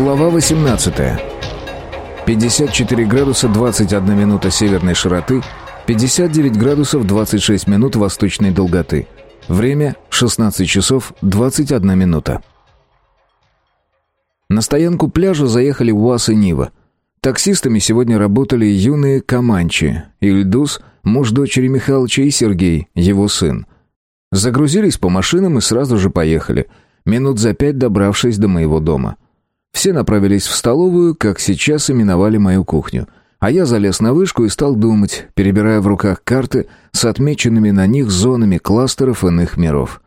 Глава 18. 54 градуса 21 минута северной широты, 59 градусов 26 минут восточной долготы. Время 16 часов 21 минута. На стоянку пляжа заехали УАЗ и Нива. Таксистами сегодня работали юные Каманчи, Ильдус, муж дочери Михалыча и Сергей, его сын. Загрузились по машинам и сразу же поехали, минут за пять добравшись до моего дома. Все направились в столовую, как сейчас именовали мою кухню. А я залез на вышку и стал думать, перебирая в руках карты с отмеченными на них зонами кластеров иных миров.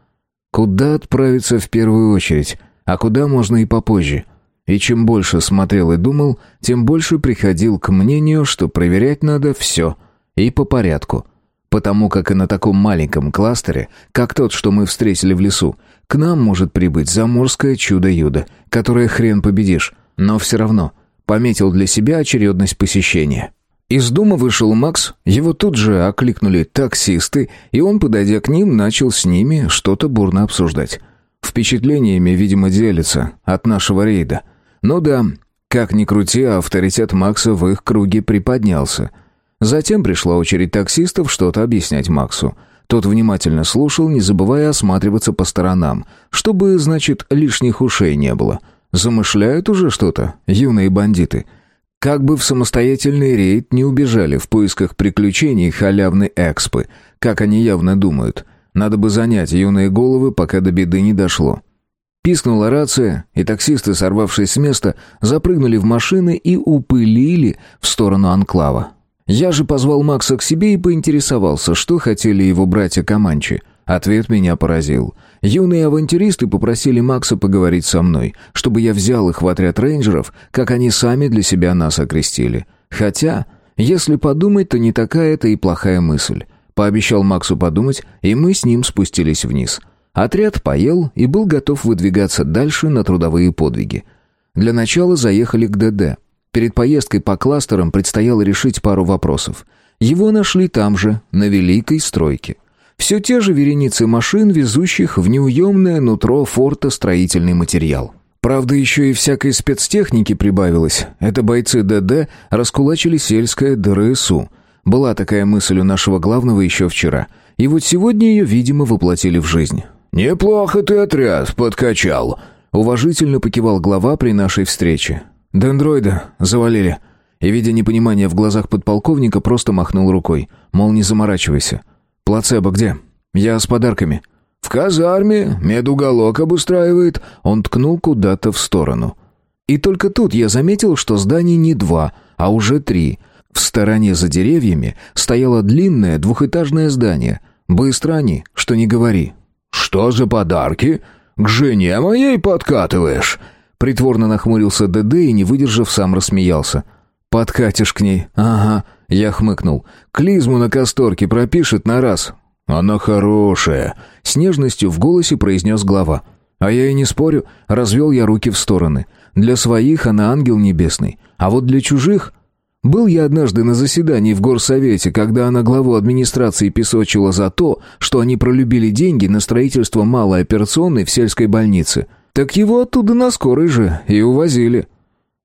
Куда отправиться в первую очередь, а куда можно и попозже? И чем больше смотрел и думал, тем больше приходил к мнению, что проверять надо все и по порядку. Потому как и на таком маленьком кластере, как тот, что мы встретили в лесу, к нам может прибыть заморское чудо-юдо, которое хрен победишь, но все равно пометил для себя очередность посещения. Из дома вышел Макс, его тут же окликнули таксисты, и он, подойдя к ним, начал с ними что-то бурно обсуждать. Впечатлениями, видимо, делится от нашего рейда. Ну да, как ни крути, авторитет Макса в их круге приподнялся. Затем пришла очередь таксистов что-то объяснять Максу. Тот внимательно слушал, не забывая осматриваться по сторонам, чтобы, значит, лишних ушей не было. Замышляют уже что-то, юные бандиты. Как бы в самостоятельный рейд не убежали в поисках приключений халявной экспы, как они явно думают. Надо бы занять юные головы, пока до беды не дошло. Пискнула рация, и таксисты, сорвавшись с места, запрыгнули в машины и упылили в сторону анклава. Я же позвал Макса к себе и поинтересовался, что хотели его братья Каманчи. Ответ меня поразил. Юные авантюристы попросили Макса поговорить со мной, чтобы я взял их в отряд рейнджеров, как они сами для себя нас окрестили. Хотя, если подумать, то не такая это и плохая мысль. Пообещал Максу подумать, и мы с ним спустились вниз. Отряд поел и был готов выдвигаться дальше на трудовые подвиги. Для начала заехали к ДД. Перед поездкой по кластерам предстояло решить пару вопросов. Его нашли там же, на Великой стройке. Все те же вереницы машин, везущих в неуемное нутро форта строительный материал. Правда, еще и всякой спецтехники прибавилось. Это бойцы ДД раскулачили сельское ДРСУ. Была такая мысль у нашего главного еще вчера. И вот сегодня ее, видимо, воплотили в жизнь. «Неплохо ты отряд подкачал», — уважительно покивал глава при нашей встрече. «Дендроида завалили». И, видя непонимание в глазах подполковника, просто махнул рукой. Мол, не заморачивайся. «Плацебо где?» «Я с подарками». «В казарме. Медуголок обустраивает». Он ткнул куда-то в сторону. И только тут я заметил, что зданий не два, а уже три. В стороне за деревьями стояло длинное двухэтажное здание. Быстро они, что не говори. «Что за подарки? К жене моей подкатываешь?» Притворно нахмурился ДД и, не выдержав, сам рассмеялся. «Подкатишь к ней?» «Ага», — я хмыкнул. «Клизму на касторке пропишет на раз». «Она хорошая», — с нежностью в голосе произнес глава. «А я и не спорю», — развел я руки в стороны. «Для своих она ангел небесный, а вот для чужих...» Был я однажды на заседании в горсовете, когда она главу администрации песочила за то, что они пролюбили деньги на строительство малой операционной в сельской больнице — так его оттуда на скорой же и увозили.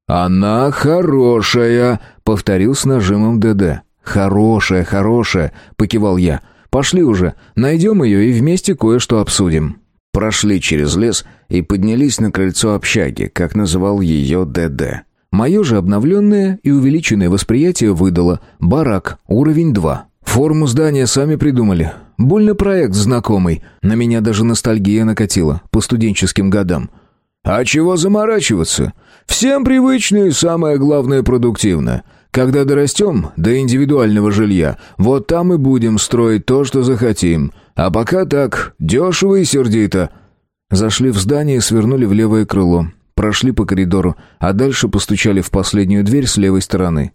«Она хорошая», — повторил с нажимом ДД. «Хорошая, хорошая», — покивал я. «Пошли уже, найдем ее и вместе кое-что обсудим». Прошли через лес и поднялись на крыльцо общаги, как называл ее ДД. Мое же обновленное и увеличенное восприятие выдало «Барак, уровень 2». Форму здания сами придумали. Больно проект знакомый. На меня даже ностальгия накатила по студенческим годам. А чего заморачиваться? Всем привычно и самое главное продуктивно. Когда дорастем до индивидуального жилья, вот там и будем строить то, что захотим. А пока так, дешево и сердито. Зашли в здание и свернули в левое крыло. Прошли по коридору, а дальше постучали в последнюю дверь с левой стороны.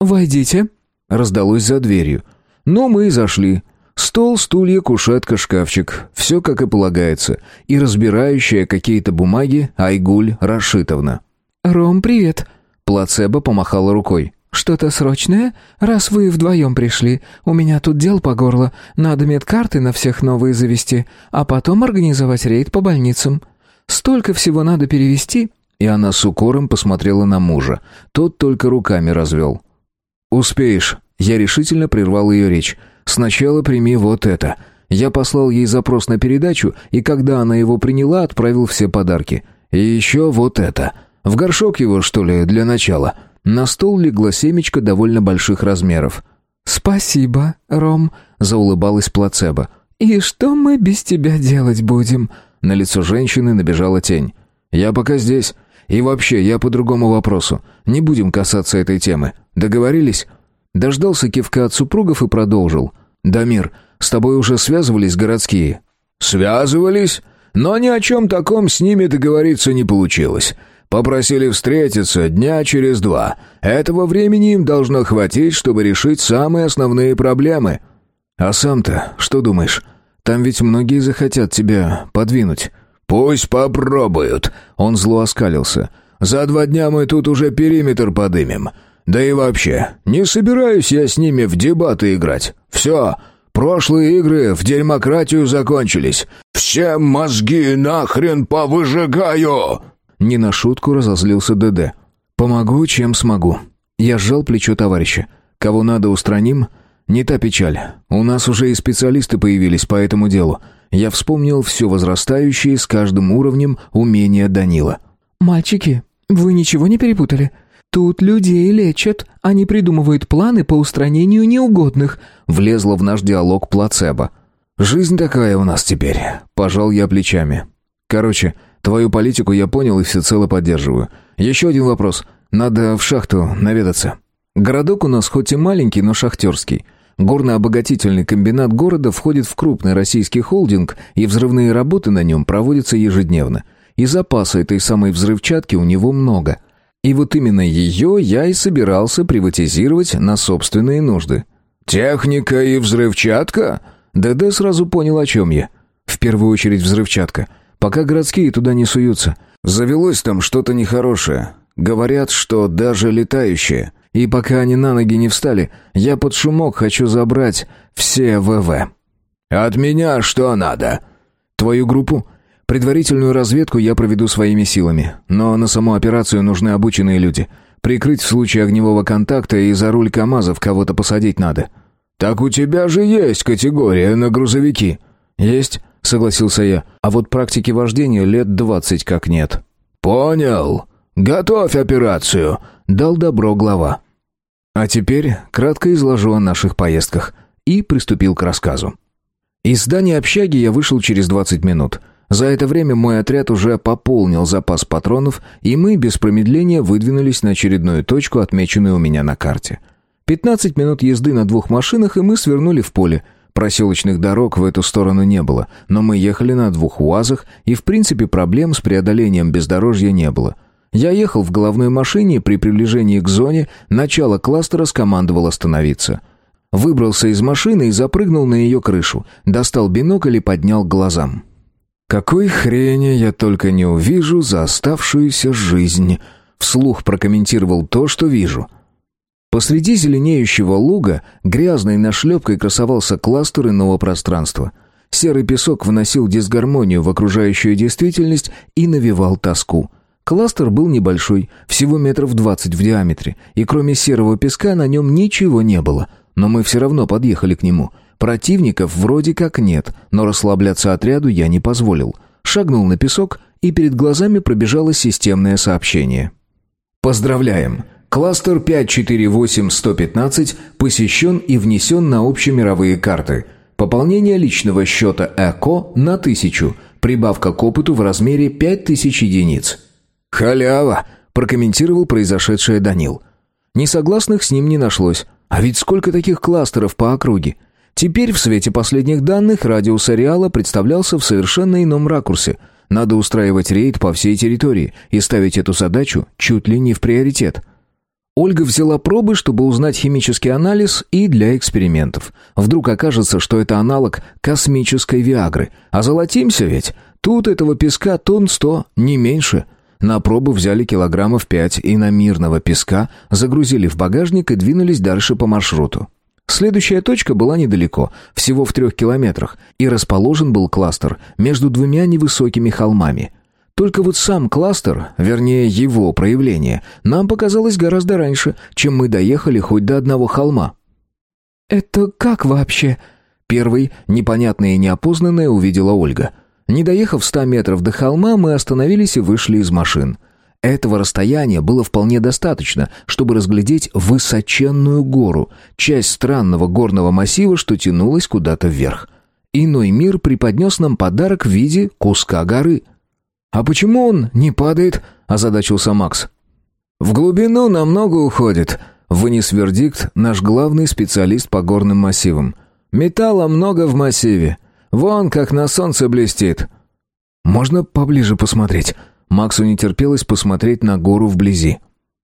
«Войдите», Раздалось за дверью. Но мы и зашли. Стол, стулья, кушетка, шкафчик. Все как и полагается. И разбирающая какие-то бумаги Айгуль Рашитовна. «Ром, привет!» Плацебо помахала рукой. «Что-то срочное? Раз вы вдвоем пришли, у меня тут дел по горло. Надо медкарты на всех новые завести, а потом организовать рейд по больницам. Столько всего надо перевести. И она с укором посмотрела на мужа. Тот только руками развел. «Успеешь». Я решительно прервал ее речь. «Сначала прими вот это». Я послал ей запрос на передачу, и когда она его приняла, отправил все подарки. И еще вот это. В горшок его, что ли, для начала. На стол легла семечко довольно больших размеров. «Спасибо, Ром», — заулыбалась плацебо. «И что мы без тебя делать будем?» На лицо женщины набежала тень. «Я пока здесь. И вообще, я по другому вопросу. Не будем касаться этой темы. Договорились?» Дождался кивка от супругов и продолжил. «Дамир, с тобой уже связывались городские?» «Связывались, но ни о чем таком с ними договориться не получилось. Попросили встретиться дня через два. Этого времени им должно хватить, чтобы решить самые основные проблемы». «А сам-то что думаешь? Там ведь многие захотят тебя подвинуть». «Пусть попробуют», — он зло оскалился. «За два дня мы тут уже периметр подымем. Да и вообще, не собираюсь я с ними в дебаты играть. Все, прошлые игры в демократию закончились. Все мозги нахрен повыжигаю!» Не на шутку разозлился ДД. «Помогу, чем смогу». Я сжал плечо товарища. «Кого надо, устраним?» «Не та печаль. У нас уже и специалисты появились по этому делу. Я вспомнил все возрастающее с каждым уровнем умения Данила». «Мальчики, вы ничего не перепутали? Тут людей лечат, они придумывают планы по устранению неугодных», влезла в наш диалог плацебо. «Жизнь такая у нас теперь», — пожал я плечами. «Короче, твою политику я понял и всецело поддерживаю. Еще один вопрос. Надо в шахту наведаться. Городок у нас хоть и маленький, но шахтерский. Горно-обогатительный комбинат города входит в крупный российский холдинг, и взрывные работы на нем проводятся ежедневно. И запаса этой самой взрывчатки у него много. И вот именно ее я и собирался приватизировать на собственные нужды. «Техника и взрывчатка?» ДД сразу понял, о чем я. В первую очередь взрывчатка. Пока городские туда не суются. Завелось там что-то нехорошее. Говорят, что даже летающее. И пока они на ноги не встали, я под шумок хочу забрать все ВВ. От меня что надо? Твою группу? Предварительную разведку я проведу своими силами, но на саму операцию нужны обученные люди. Прикрыть в случае огневого контакта и за руль КАМАЗов кого-то посадить надо. Так у тебя же есть категория на грузовики. Есть, согласился я. А вот практики вождения лет двадцать как нет. Понял. Готовь операцию дал добро глава. А теперь кратко изложу о наших поездках и приступил к рассказу. Из здания общаги я вышел через 20 минут. За это время мой отряд уже пополнил запас патронов, и мы без промедления выдвинулись на очередную точку, отмеченную у меня на карте. 15 минут езды на двух машинах, и мы свернули в поле. Проселочных дорог в эту сторону не было, но мы ехали на двух УАЗах, и в принципе проблем с преодолением бездорожья не было – я ехал в головной машине, при приближении к зоне начало кластера скомандовал остановиться. Выбрался из машины и запрыгнул на ее крышу, достал бинокль и поднял к глазам. «Какой хрени я только не увижу за оставшуюся жизнь!» Вслух прокомментировал то, что вижу. Посреди зеленеющего луга грязной нашлепкой красовался кластер иного пространства. Серый песок вносил дисгармонию в окружающую действительность и навевал тоску — Кластер был небольшой, всего метров двадцать в диаметре, и кроме серого песка на нем ничего не было. Но мы все равно подъехали к нему. Противников вроде как нет, но расслабляться отряду я не позволил. Шагнул на песок, и перед глазами пробежало системное сообщение. «Поздравляем! Кластер 548115 посещен и внесен на общемировые карты. Пополнение личного счета ЭКО на 1000, прибавка к опыту в размере 5000 единиц». «Халява!» — прокомментировал произошедшее Данил. Несогласных с ним не нашлось. А ведь сколько таких кластеров по округе? Теперь в свете последних данных радиус ареала представлялся в совершенно ином ракурсе. Надо устраивать рейд по всей территории и ставить эту задачу чуть ли не в приоритет. Ольга взяла пробы, чтобы узнать химический анализ и для экспериментов. Вдруг окажется, что это аналог космической Виагры. А золотимся ведь. Тут этого песка тонн сто, не меньше — на пробу взяли килограммов пять и на мирного песка загрузили в багажник и двинулись дальше по маршруту. Следующая точка была недалеко, всего в трех километрах, и расположен был кластер между двумя невысокими холмами. Только вот сам кластер, вернее его проявление, нам показалось гораздо раньше, чем мы доехали хоть до одного холма. «Это как вообще?» Первый, непонятное и неопознанное, увидела Ольга. Не доехав ста метров до холма, мы остановились и вышли из машин. Этого расстояния было вполне достаточно, чтобы разглядеть высоченную гору, часть странного горного массива, что тянулась куда-то вверх. Иной мир преподнес нам подарок в виде куска горы. «А почему он не падает?» – озадачился Макс. «В глубину намного уходит», – вынес вердикт наш главный специалист по горным массивам. «Металла много в массиве. Вон, как на солнце блестит». «Можно поближе посмотреть?» Максу не терпелось посмотреть на гору вблизи.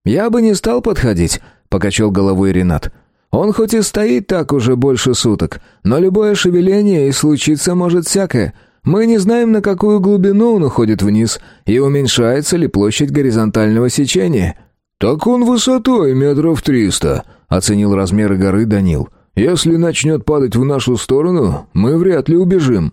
«Я бы не стал подходить», — покачал головой Ренат. «Он хоть и стоит так уже больше суток, но любое шевеление и случиться может всякое. Мы не знаем, на какую глубину он уходит вниз, и уменьшается ли площадь горизонтального сечения». «Так он высотой метров триста», — оценил размеры горы Данил. «Если начнет падать в нашу сторону, мы вряд ли убежим».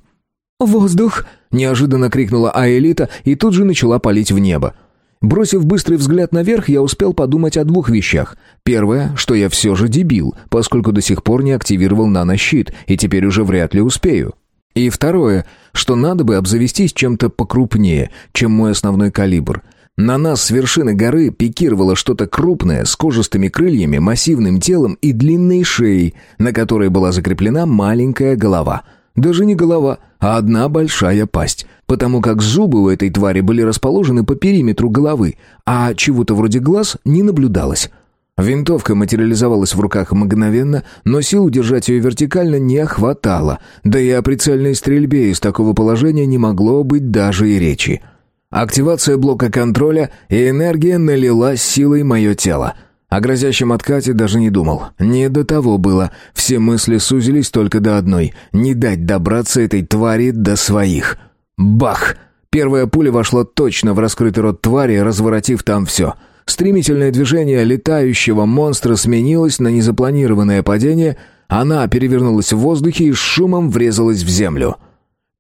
«Воздух!» — неожиданно крикнула Аэлита и тут же начала палить в небо. Бросив быстрый взгляд наверх, я успел подумать о двух вещах. Первое, что я все же дебил, поскольку до сих пор не активировал нанощит, и теперь уже вряд ли успею. И второе, что надо бы обзавестись чем-то покрупнее, чем мой основной калибр. На нас с вершины горы пикировало что-то крупное, с кожистыми крыльями, массивным телом и длинной шеей, на которой была закреплена маленькая голова — даже не голова, а одна большая пасть, потому как зубы у этой твари были расположены по периметру головы, а чего-то вроде глаз не наблюдалось. Винтовка материализовалась в руках мгновенно, но сил удержать ее вертикально не хватало, да и о прицельной стрельбе из такого положения не могло быть даже и речи. Активация блока контроля, и энергия налилась силой мое тело — о грозящем откате даже не думал. Не до того было. Все мысли сузились только до одной. Не дать добраться этой твари до своих. Бах! Первая пуля вошла точно в раскрытый рот твари, разворотив там все. Стремительное движение летающего монстра сменилось на незапланированное падение. Она перевернулась в воздухе и с шумом врезалась в землю.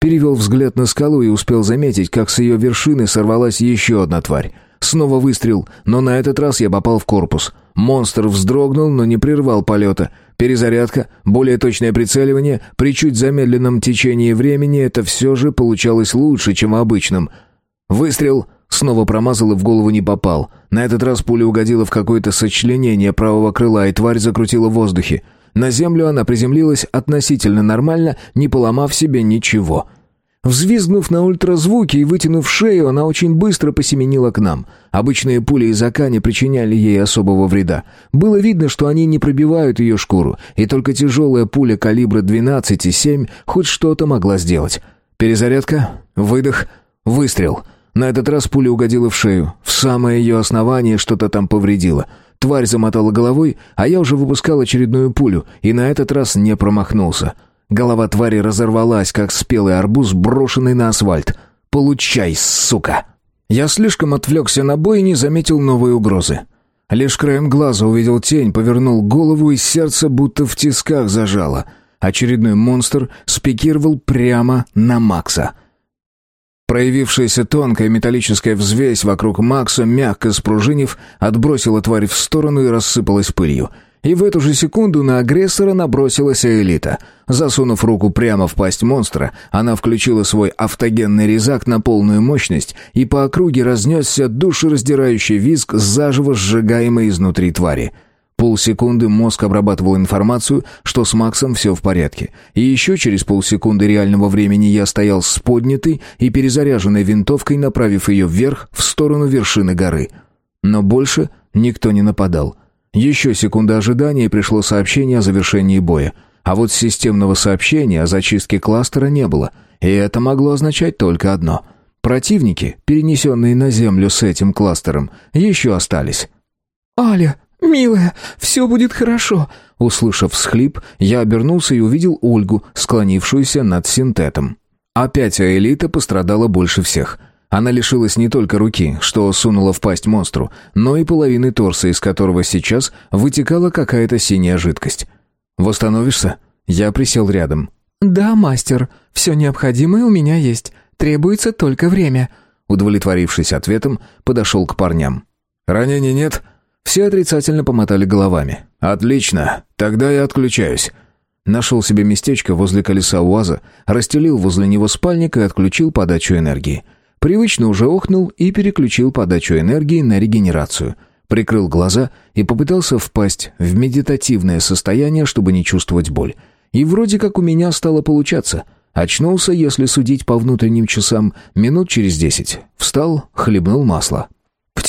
Перевел взгляд на скалу и успел заметить, как с ее вершины сорвалась еще одна тварь. Снова выстрел, но на этот раз я попал в корпус. Монстр вздрогнул, но не прервал полета. Перезарядка, более точное прицеливание, при чуть замедленном течении времени это все же получалось лучше, чем в обычном. Выстрел, снова промазал и в голову не попал. На этот раз пуля угодила в какое-то сочленение правого крыла, и тварь закрутила в воздухе. На землю она приземлилась относительно нормально, не поломав себе ничего. — Взвизгнув на ультразвуке и вытянув шею, она очень быстро посеменила к нам. Обычные пули из АК не причиняли ей особого вреда. Было видно, что они не пробивают ее шкуру, и только тяжелая пуля калибра 12,7 хоть что-то могла сделать. Перезарядка, выдох, выстрел. На этот раз пуля угодила в шею. В самое ее основание что-то там повредило. Тварь замотала головой, а я уже выпускал очередную пулю, и на этот раз не промахнулся. Голова твари разорвалась, как спелый арбуз, брошенный на асфальт. «Получай, сука!» Я слишком отвлекся на бой и не заметил новой угрозы. Лишь краем глаза увидел тень, повернул голову, и сердце будто в тисках зажало. Очередной монстр спикировал прямо на Макса. Проявившаяся тонкая металлическая взвесь вокруг Макса, мягко спружинив, отбросила тварь в сторону и рассыпалась пылью — и в эту же секунду на агрессора набросилась элита. Засунув руку прямо в пасть монстра, она включила свой автогенный резак на полную мощность, и по округе разнесся душераздирающий визг заживо сжигаемой изнутри твари. Полсекунды мозг обрабатывал информацию, что с Максом все в порядке. И еще через полсекунды реального времени я стоял с поднятой и перезаряженной винтовкой, направив ее вверх, в сторону вершины горы. Но больше никто не нападал. Еще секунда ожидания и пришло сообщение о завершении боя. А вот системного сообщения о зачистке кластера не было. И это могло означать только одно. Противники, перенесенные на Землю с этим кластером, еще остались. «Аля, милая, все будет хорошо!» Услышав всхлип, я обернулся и увидел Ольгу, склонившуюся над синтетом. Опять Аэлита пострадала больше всех — она лишилась не только руки, что сунула в пасть монстру, но и половины торса, из которого сейчас вытекала какая-то синяя жидкость. «Восстановишься?» Я присел рядом. «Да, мастер, все необходимое у меня есть. Требуется только время». Удовлетворившись ответом, подошел к парням. «Ранений нет?» Все отрицательно помотали головами. «Отлично, тогда я отключаюсь». Нашел себе местечко возле колеса УАЗа, расстелил возле него спальник и отключил подачу энергии. Привычно уже охнул и переключил подачу энергии на регенерацию. Прикрыл глаза и попытался впасть в медитативное состояние, чтобы не чувствовать боль. И вроде как у меня стало получаться. Очнулся, если судить по внутренним часам, минут через десять. Встал, хлебнул масло.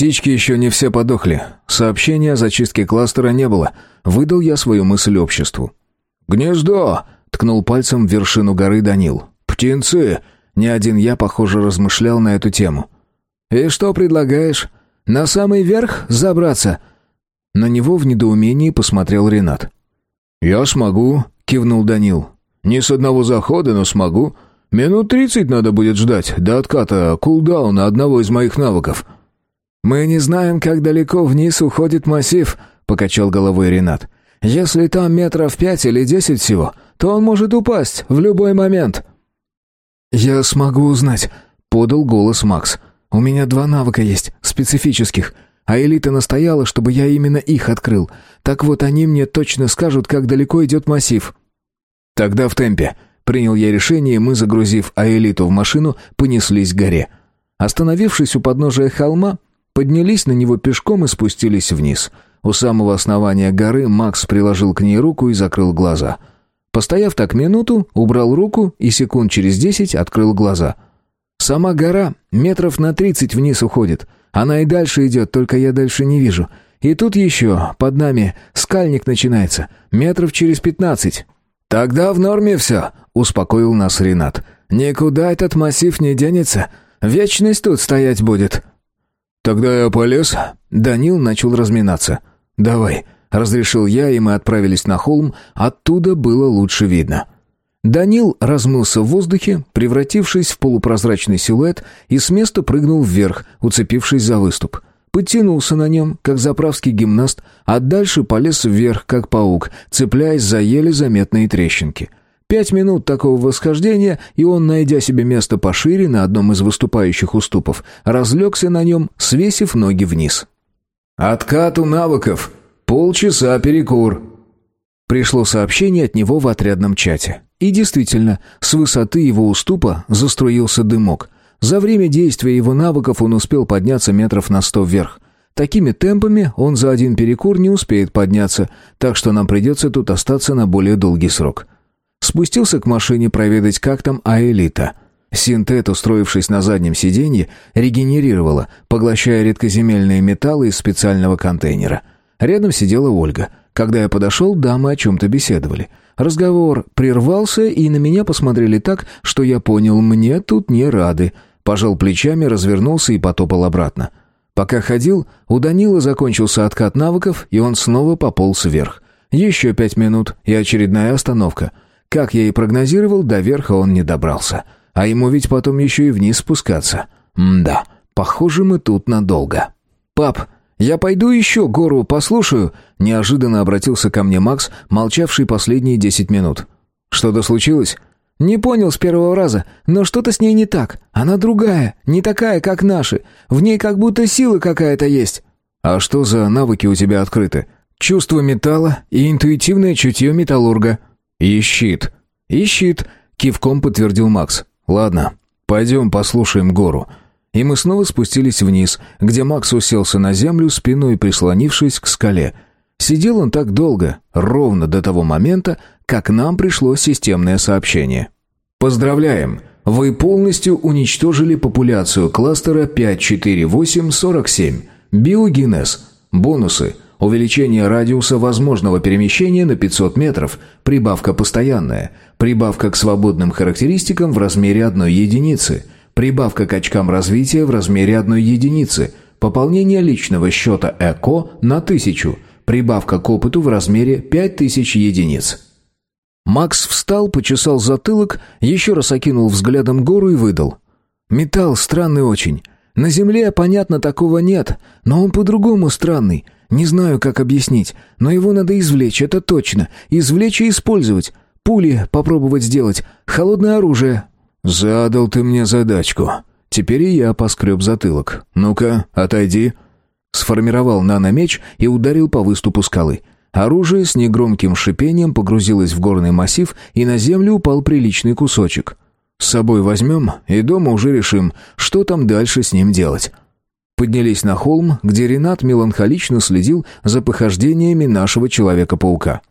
«Птички еще не все подохли. Сообщения о зачистке кластера не было». Выдал я свою мысль обществу. «Гнездо!» — ткнул пальцем в вершину горы Данил. «Птенцы!» Не один я, похоже, размышлял на эту тему. «И что предлагаешь? На самый верх забраться?» На него в недоумении посмотрел Ренат. «Я смогу», — кивнул Данил. «Не с одного захода, но смогу. Минут тридцать надо будет ждать до отката кулдауна одного из моих навыков». «Мы не знаем, как далеко вниз уходит массив», — покачал головой Ренат. «Если там метров пять или десять всего, то он может упасть в любой момент». «Я смогу узнать», — подал голос Макс. «У меня два навыка есть, специфических, а элита настояла, чтобы я именно их открыл. Так вот, они мне точно скажут, как далеко идет массив». «Тогда в темпе», — принял я решение, и мы, загрузив аэлиту в машину, понеслись к горе. Остановившись у подножия холма, поднялись на него пешком и спустились вниз. У самого основания горы Макс приложил к ней руку и закрыл глаза — Постояв так минуту, убрал руку и секунд через десять открыл глаза. Сама гора метров на тридцать вниз уходит. Она и дальше идет, только я дальше не вижу. И тут еще, под нами, скальник начинается, метров через пятнадцать. «Тогда в норме все», — успокоил нас Ренат. «Никуда этот массив не денется. Вечность тут стоять будет». «Тогда я полез». Данил начал разминаться. «Давай, Разрешил я, и мы отправились на холм, оттуда было лучше видно. Данил размылся в воздухе, превратившись в полупрозрачный силуэт, и с места прыгнул вверх, уцепившись за выступ. Подтянулся на нем, как заправский гимнаст, а дальше полез вверх, как паук, цепляясь за еле заметные трещинки. Пять минут такого восхождения, и он, найдя себе место пошире на одном из выступающих уступов, разлегся на нем, свесив ноги вниз. «Откату навыков!» Полчаса перекур». Пришло сообщение от него в отрядном чате. И действительно, с высоты его уступа заструился дымок. За время действия его навыков он успел подняться метров на сто вверх. Такими темпами он за один перекур не успеет подняться, так что нам придется тут остаться на более долгий срок. Спустился к машине проведать, как там Аэлита. Синтет, устроившись на заднем сиденье, регенерировала, поглощая редкоземельные металлы из специального контейнера. Рядом сидела Ольга. Когда я подошел, дамы о чем-то беседовали. Разговор прервался, и на меня посмотрели так, что я понял, мне тут не рады. Пожал плечами, развернулся и потопал обратно. Пока ходил, у Данила закончился откат навыков, и он снова пополз вверх. Еще пять минут, и очередная остановка. Как я и прогнозировал, до верха он не добрался. А ему ведь потом еще и вниз спускаться. М-да, похоже, мы тут надолго. «Пап, «Я пойду еще гору послушаю», — неожиданно обратился ко мне Макс, молчавший последние десять минут. «Что-то случилось?» «Не понял с первого раза, но что-то с ней не так. Она другая, не такая, как наши. В ней как будто сила какая-то есть». «А что за навыки у тебя открыты?» «Чувство металла и интуитивное чутье металлурга». «И щит». «И щит», — кивком подтвердил Макс. «Ладно, пойдем послушаем гору. И мы снова спустились вниз, где Макс уселся на землю, спиной прислонившись к скале. Сидел он так долго, ровно до того момента, как нам пришло системное сообщение. «Поздравляем! Вы полностью уничтожили популяцию кластера 54847. Биогенез. Бонусы. Увеличение радиуса возможного перемещения на 500 метров. Прибавка постоянная. Прибавка к свободным характеристикам в размере одной единицы. Прибавка к очкам развития в размере одной единицы. Пополнение личного счета ЭКО на тысячу. Прибавка к опыту в размере 5000 единиц. Макс встал, почесал затылок, еще раз окинул взглядом гору и выдал. «Металл странный очень. На Земле, понятно, такого нет, но он по-другому странный. Не знаю, как объяснить, но его надо извлечь, это точно. Извлечь и использовать. Пули попробовать сделать, холодное оружие, «Задал ты мне задачку. Теперь и я поскреб затылок. «Ну-ка, отойди». Сформировал наномеч и ударил по выступу скалы. Оружие с негромким шипением погрузилось в горный массив, и на землю упал приличный кусочек. «С собой возьмем, и дома уже решим, что там дальше с ним делать». Поднялись на холм, где Ренат меланхолично следил за похождениями нашего Человека-паука.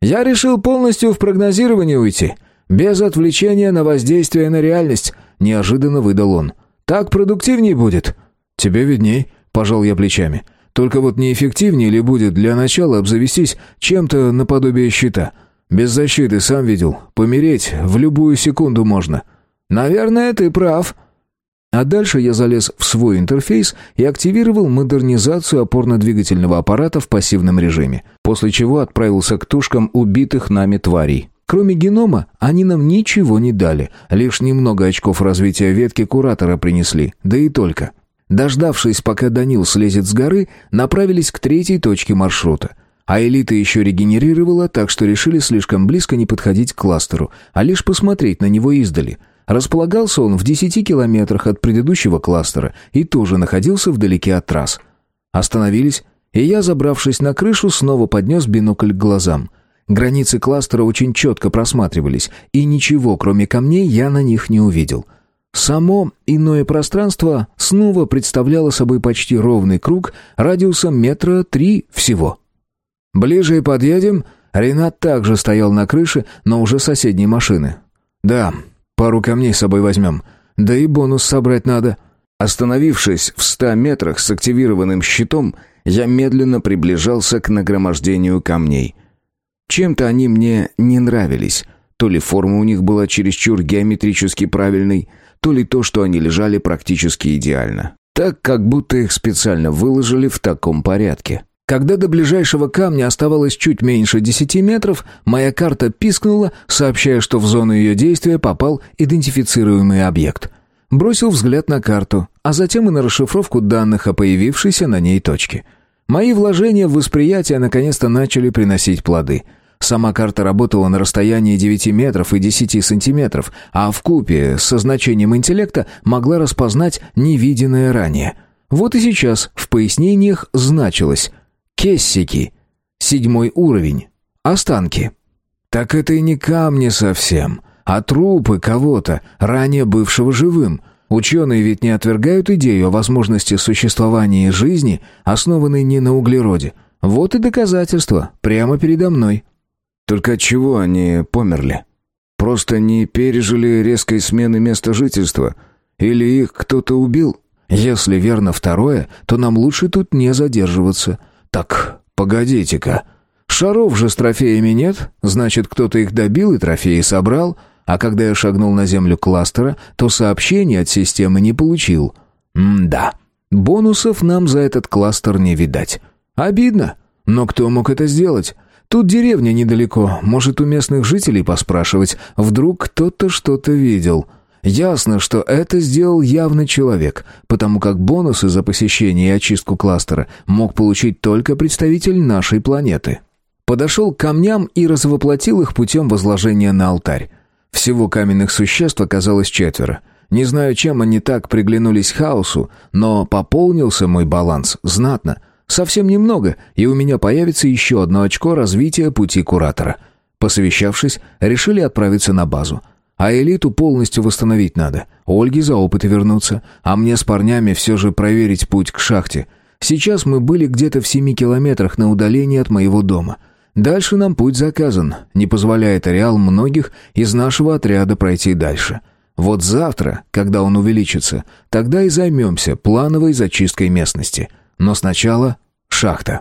«Я решил полностью в прогнозирование уйти, без отвлечения на воздействие на реальность», — неожиданно выдал он. Так продуктивнее будет». «Тебе видней», — пожал я плечами. «Только вот неэффективнее ли будет для начала обзавестись чем-то наподобие щита? Без защиты, сам видел, помереть в любую секунду можно». «Наверное, ты прав». А дальше я залез в свой интерфейс и активировал модернизацию опорно-двигательного аппарата в пассивном режиме, после чего отправился к тушкам убитых нами тварей. Кроме генома, они нам ничего не дали, лишь немного очков развития ветки куратора принесли, да и только. Дождавшись, пока Данил слезет с горы, направились к третьей точке маршрута. А элита еще регенерировала, так что решили слишком близко не подходить к кластеру, а лишь посмотреть на него издали. Располагался он в 10 километрах от предыдущего кластера и тоже находился вдалеке от трасс. Остановились, и я, забравшись на крышу, снова поднес бинокль к глазам — Границы кластера очень четко просматривались, и ничего, кроме камней, я на них не увидел. Само иное пространство снова представляло собой почти ровный круг радиусом метра три всего. «Ближе и подъедем?» Ренат также стоял на крыше, но уже соседней машины. «Да, пару камней с собой возьмем. Да и бонус собрать надо». Остановившись в ста метрах с активированным щитом, я медленно приближался к нагромождению камней. Чем-то они мне не нравились. То ли форма у них была чересчур геометрически правильной, то ли то, что они лежали практически идеально. Так, как будто их специально выложили в таком порядке. Когда до ближайшего камня оставалось чуть меньше десяти метров, моя карта пискнула, сообщая, что в зону ее действия попал идентифицируемый объект. Бросил взгляд на карту, а затем и на расшифровку данных о появившейся на ней точке. Мои вложения в восприятие наконец-то начали приносить плоды — Сама карта работала на расстоянии 9 метров и 10 сантиметров, а в купе со значением интеллекта могла распознать невиденное ранее. Вот и сейчас в пояснениях значилось «Кессики», седьмой уровень, останки. Так это и не камни совсем, а трупы кого-то, ранее бывшего живым. Ученые ведь не отвергают идею о возможности существования жизни, основанной не на углероде. Вот и доказательство, прямо передо мной. Только от чего они померли? Просто не пережили резкой смены места жительства? Или их кто-то убил? Если верно второе, то нам лучше тут не задерживаться. Так, погодите-ка. Шаров же с трофеями нет, значит, кто-то их добил и трофеи собрал, а когда я шагнул на землю кластера, то сообщения от системы не получил. М-да, бонусов нам за этот кластер не видать. Обидно, но кто мог это сделать? Тут деревня недалеко, может у местных жителей поспрашивать, вдруг кто-то что-то видел. Ясно, что это сделал явно человек, потому как бонусы за посещение и очистку кластера мог получить только представитель нашей планеты. Подошел к камням и развоплотил их путем возложения на алтарь. Всего каменных существ оказалось четверо. Не знаю, чем они так приглянулись хаосу, но пополнился мой баланс знатно — Совсем немного, и у меня появится еще одно очко развития пути куратора. Посовещавшись, решили отправиться на базу. А элиту полностью восстановить надо. Ольге за опыт вернуться, а мне с парнями все же проверить путь к шахте. Сейчас мы были где-то в семи километрах на удалении от моего дома. Дальше нам путь заказан, не позволяет ареал многих из нашего отряда пройти дальше. Вот завтра, когда он увеличится, тогда и займемся плановой зачисткой местности. Но сначала шахта.